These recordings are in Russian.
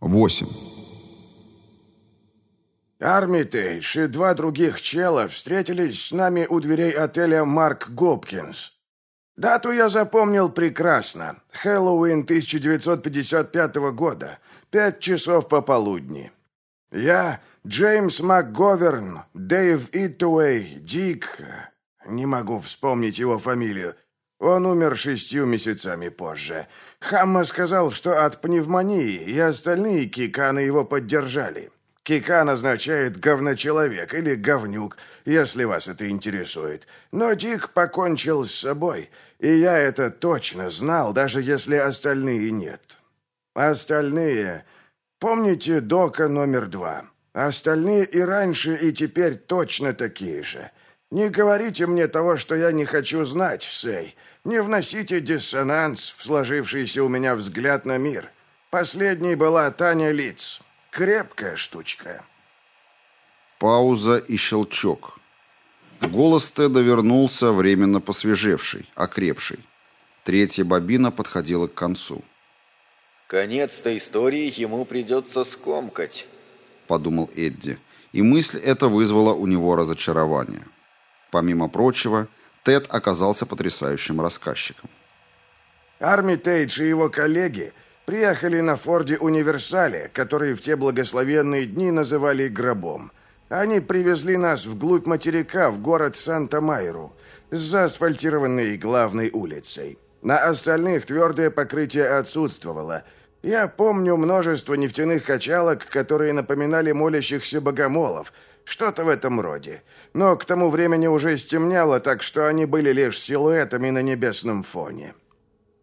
8. Армитейдж и два других чела встретились с нами у дверей отеля «Марк Гопкинс». Дату я запомнил прекрасно. Хэллоуин 1955 года. Пять часов пополудни. Я, Джеймс МакГоверн, Дэйв Итуэй, Дик... Не могу вспомнить его фамилию. Он умер шестью месяцами позже. Хамма сказал, что от пневмонии, и остальные киканы его поддержали. Кикан означает «говночеловек» или «говнюк», если вас это интересует. Но Дик покончил с собой, и я это точно знал, даже если остальные нет. Остальные... Помните Дока номер два? Остальные и раньше, и теперь точно такие же. Не говорите мне того, что я не хочу знать, Сэй. Не вносите диссонанс в сложившийся у меня взгляд на мир. Последней была Таня Лиц. Крепкая штучка. Пауза и щелчок. Голос Теда вернулся, временно посвежевший, окрепший. Третья бобина подходила к концу. «Конец-то истории ему придется скомкать», — подумал Эдди, и мысль эта вызвала у него разочарование. Помимо прочего, Тед оказался потрясающим рассказчиком. Армитейдж и его коллеги приехали на Форде Универсале, который в те благословенные дни называли гробом. Они привезли нас вглубь материка, в город Санта-Майру, с заасфальтированной главной улицей. На остальных твердое покрытие отсутствовало. Я помню множество нефтяных качалок, которые напоминали молящихся богомолов – что-то в этом роде. Но к тому времени уже стемнело, так что они были лишь силуэтами на небесном фоне.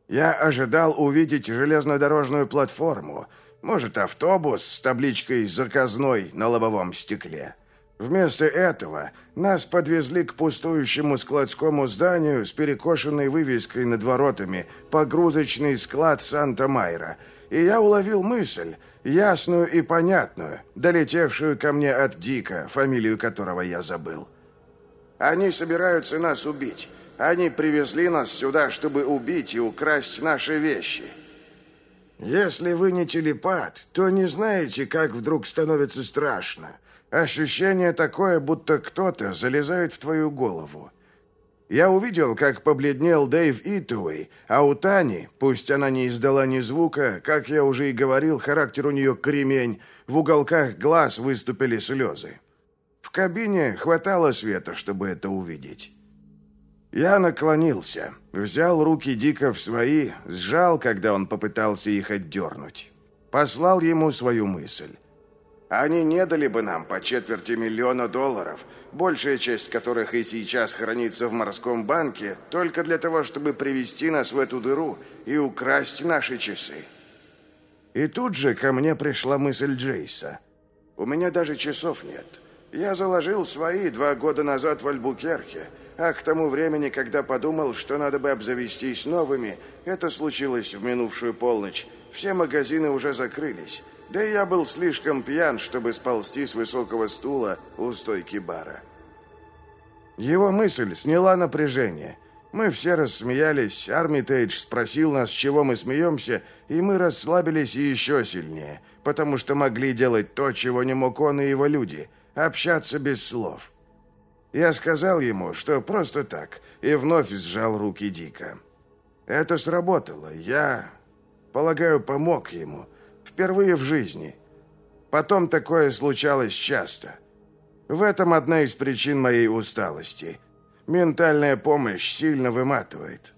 Я ожидал увидеть железнодорожную платформу, может, автобус с табличкой «Заказной» на лобовом стекле. Вместо этого нас подвезли к пустующему складскому зданию с перекошенной вывеской над воротами «Погрузочный склад Санта-Майра», и я уловил мысль – ясную и понятную, долетевшую ко мне от Дика, фамилию которого я забыл. Они собираются нас убить. Они привезли нас сюда, чтобы убить и украсть наши вещи. Если вы не телепат, то не знаете, как вдруг становится страшно. Ощущение такое, будто кто-то залезает в твою голову. Я увидел, как побледнел Дэйв Итуэй, а у Тани, пусть она не издала ни звука, как я уже и говорил, характер у нее кремень, в уголках глаз выступили слезы. В кабине хватало света, чтобы это увидеть. Я наклонился, взял руки Дика в свои, сжал, когда он попытался их отдернуть. Послал ему свою мысль. Они не дали бы нам по четверти миллиона долларов, большая часть которых и сейчас хранится в морском банке, только для того, чтобы привести нас в эту дыру и украсть наши часы. И тут же ко мне пришла мысль Джейса. У меня даже часов нет. Я заложил свои два года назад в Альбукерке, а к тому времени, когда подумал, что надо бы обзавестись новыми, это случилось в минувшую полночь, все магазины уже закрылись. Да и я был слишком пьян, чтобы сползти с высокого стула у стойки бара. Его мысль сняла напряжение. Мы все рассмеялись, Армитейдж спросил нас, с чего мы смеемся, и мы расслабились еще сильнее, потому что могли делать то, чего не мог он и его люди – общаться без слов. Я сказал ему, что просто так, и вновь сжал руки Дика. Это сработало. Я, полагаю, помог ему – Впервые в жизни. Потом такое случалось часто. В этом одна из причин моей усталости. Ментальная помощь сильно выматывает.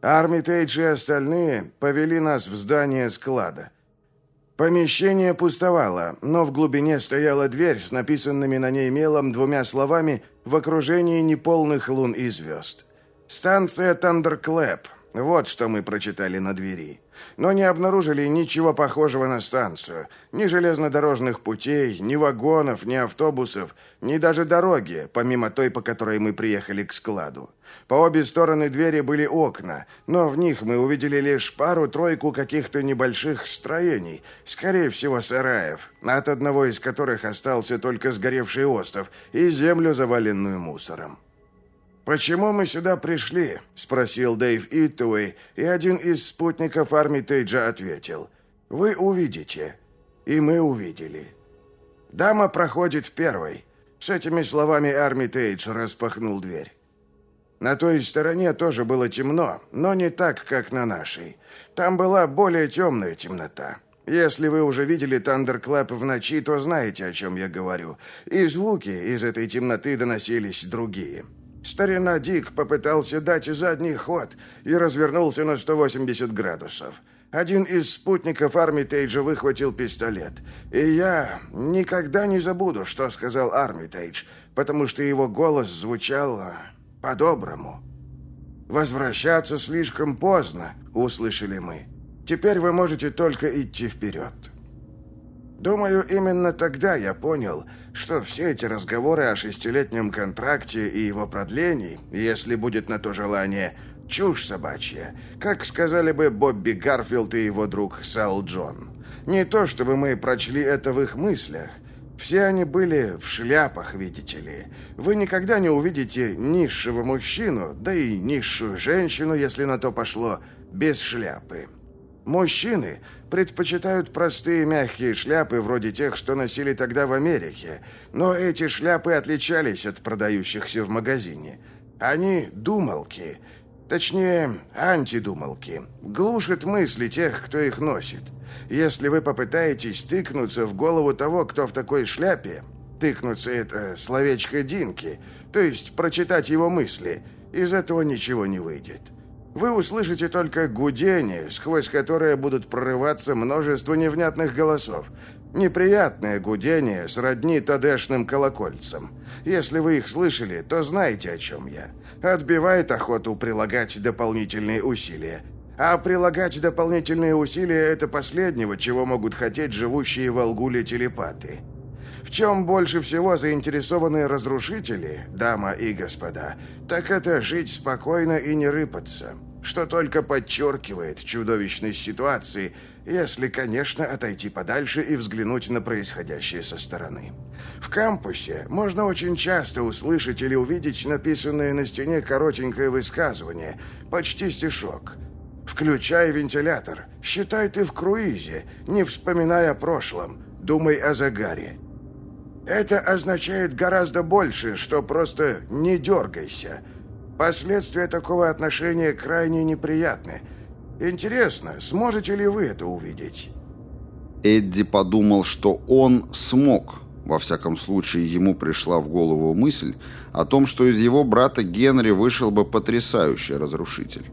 Армитейдж и остальные повели нас в здание склада. Помещение пустовало, но в глубине стояла дверь с написанными на ней мелом двумя словами в окружении неполных лун и звезд. «Станция Тандерклэп». Вот что мы прочитали на двери но не обнаружили ничего похожего на станцию. Ни железнодорожных путей, ни вагонов, ни автобусов, ни даже дороги, помимо той, по которой мы приехали к складу. По обе стороны двери были окна, но в них мы увидели лишь пару-тройку каких-то небольших строений, скорее всего сараев, от одного из которых остался только сгоревший остров и землю, заваленную мусором. «Почему мы сюда пришли?» – спросил Дэйв Иттуэй, и один из спутников Армитейджа ответил. Вы увидите. И мы увидели. Дама проходит первой. С этими словами Армитейдж распахнул дверь. На той стороне тоже было темно, но не так, как на нашей. Там была более темная темнота. Если вы уже видели Тандерклэп в ночи, то знаете, о чем я говорю. И звуки из этой темноты доносились другие. Старина Дик попытался дать задний ход и развернулся на 180 градусов. Один из спутников Армитейджа выхватил пистолет. И я никогда не забуду, что сказал Армитейдж, потому что его голос звучал по-доброму. «Возвращаться слишком поздно», — услышали мы. Теперь вы можете только идти вперед. Думаю, именно тогда я понял, что все эти разговоры о шестилетнем контракте и его продлении, если будет на то желание, чушь собачья, как сказали бы Бобби Гарфилд и его друг Сал Джон. Не то, чтобы мы прочли это в их мыслях. Все они были в шляпах, видите ли. Вы никогда не увидите низшего мужчину, да и низшую женщину, если на то пошло, без шляпы. Мужчины предпочитают простые мягкие шляпы, вроде тех, что носили тогда в Америке, но эти шляпы отличались от продающихся в магазине. Они думалки, точнее, антидумалки, глушат мысли тех, кто их носит. Если вы попытаетесь тыкнуться в голову того, кто в такой шляпе, тыкнуться это словечко Динки, то есть прочитать его мысли, из этого ничего не выйдет вы услышите только гудение, сквозь которое будут прорываться множество невнятных голосов. Неприятное гудение сродни тадешным колокольцам. Если вы их слышали, то знаете, о чем я. Отбивает охоту прилагать дополнительные усилия. А прилагать дополнительные усилия – это последнего, чего могут хотеть живущие в Алгуле телепаты. В чем больше всего заинтересованы разрушители, дама и господа, так это жить спокойно и не рыпаться, что только подчеркивает чудовищность ситуации, если, конечно, отойти подальше и взглянуть на происходящее со стороны. В кампусе можно очень часто услышать или увидеть написанное на стене коротенькое высказывание, почти стишок. «Включай вентилятор, считай ты в круизе, не вспоминая о прошлом, думай о загаре». Это означает гораздо больше, что просто не дергайся. Последствия такого отношения крайне неприятны. Интересно, сможете ли вы это увидеть? Эдди подумал, что он смог. Во всяком случае, ему пришла в голову мысль о том, что из его брата Генри вышел бы потрясающий разрушитель.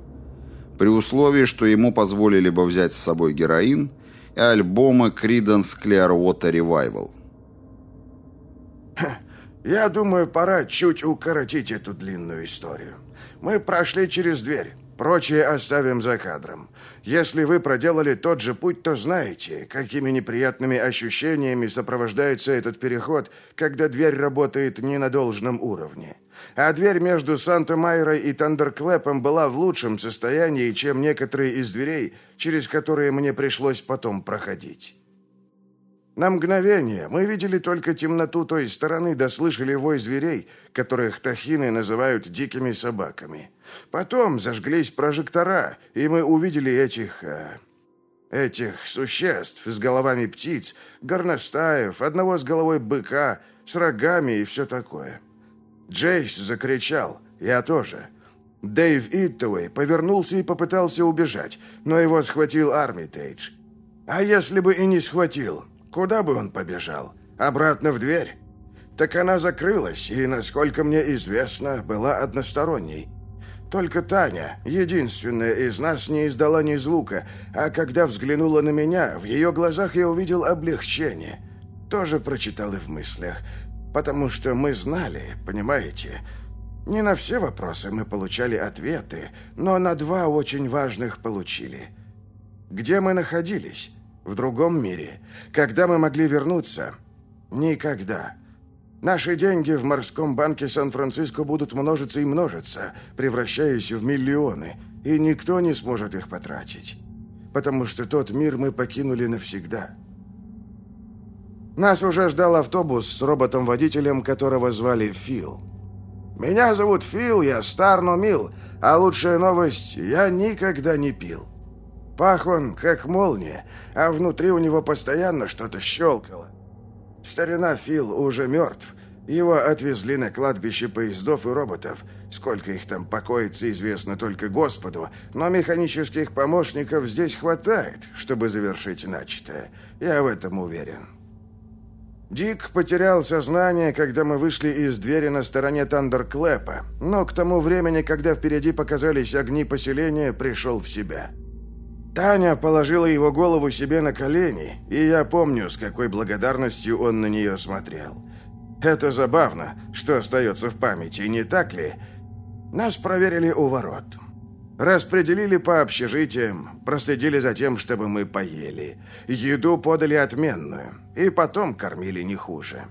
При условии, что ему позволили бы взять с собой героин и альбомы Creedence Clearwater Revival – я думаю, пора чуть укоротить эту длинную историю. Мы прошли через дверь. Прочее оставим за кадром. Если вы проделали тот же путь, то знаете, какими неприятными ощущениями сопровождается этот переход, когда дверь работает не на должном уровне. А дверь между Санта-Майрой и Тандерклэпом была в лучшем состоянии, чем некоторые из дверей, через которые мне пришлось потом проходить. На мгновение мы видели только темноту той стороны, да слышали вой зверей, которых тахины называют дикими собаками. Потом зажглись прожектора, и мы увидели этих... Э, этих существ с головами птиц, горностаев, одного с головой быка, с рогами и все такое. Джейс закричал, я тоже. Дэйв Иттауэй повернулся и попытался убежать, но его схватил Армитейдж. А если бы и не схватил, Куда бы он побежал? Обратно в дверь? Так она закрылась, и, насколько мне известно, была односторонней. Только Таня, единственная из нас, не издала ни звука, а когда взглянула на меня, в ее глазах я увидел облегчение. Тоже прочитал и в мыслях, потому что мы знали, понимаете? Не на все вопросы мы получали ответы, но на два очень важных получили. Где мы находились? В другом мире. Когда мы могли вернуться? Никогда. Наши деньги в морском банке Сан-Франциско будут множиться и множиться, превращаясь в миллионы, и никто не сможет их потратить. Потому что тот мир мы покинули навсегда. Нас уже ждал автобус с роботом-водителем, которого звали Фил. «Меня зовут Фил, я стар, но мил, а лучшая новость – я никогда не пил». Пах он, как молния, а внутри у него постоянно что-то щелкало. Старина Фил уже мертв. Его отвезли на кладбище поездов и роботов. Сколько их там покоится, известно только Господу, но механических помощников здесь хватает, чтобы завершить начатое. Я в этом уверен. Дик потерял сознание, когда мы вышли из двери на стороне Тандерклэпа, но к тому времени, когда впереди показались огни поселения, пришел в себя. Таня положила его голову себе на колени, и я помню, с какой благодарностью он на нее смотрел. Это забавно, что остается в памяти, не так ли? Нас проверили у ворот. Распределили по общежитиям, проследили за тем, чтобы мы поели. Еду подали отменную, и потом кормили не хуже.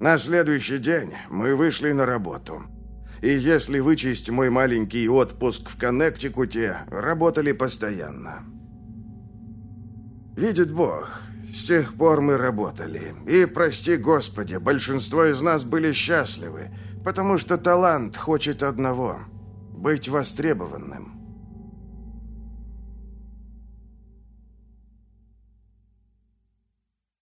На следующий день мы вышли на работу. И если вычесть мой маленький отпуск в Коннектикуте, работали постоянно. Видит Бог, с тех пор мы работали. И, прости Господи, большинство из нас были счастливы, потому что талант хочет одного – быть востребованным.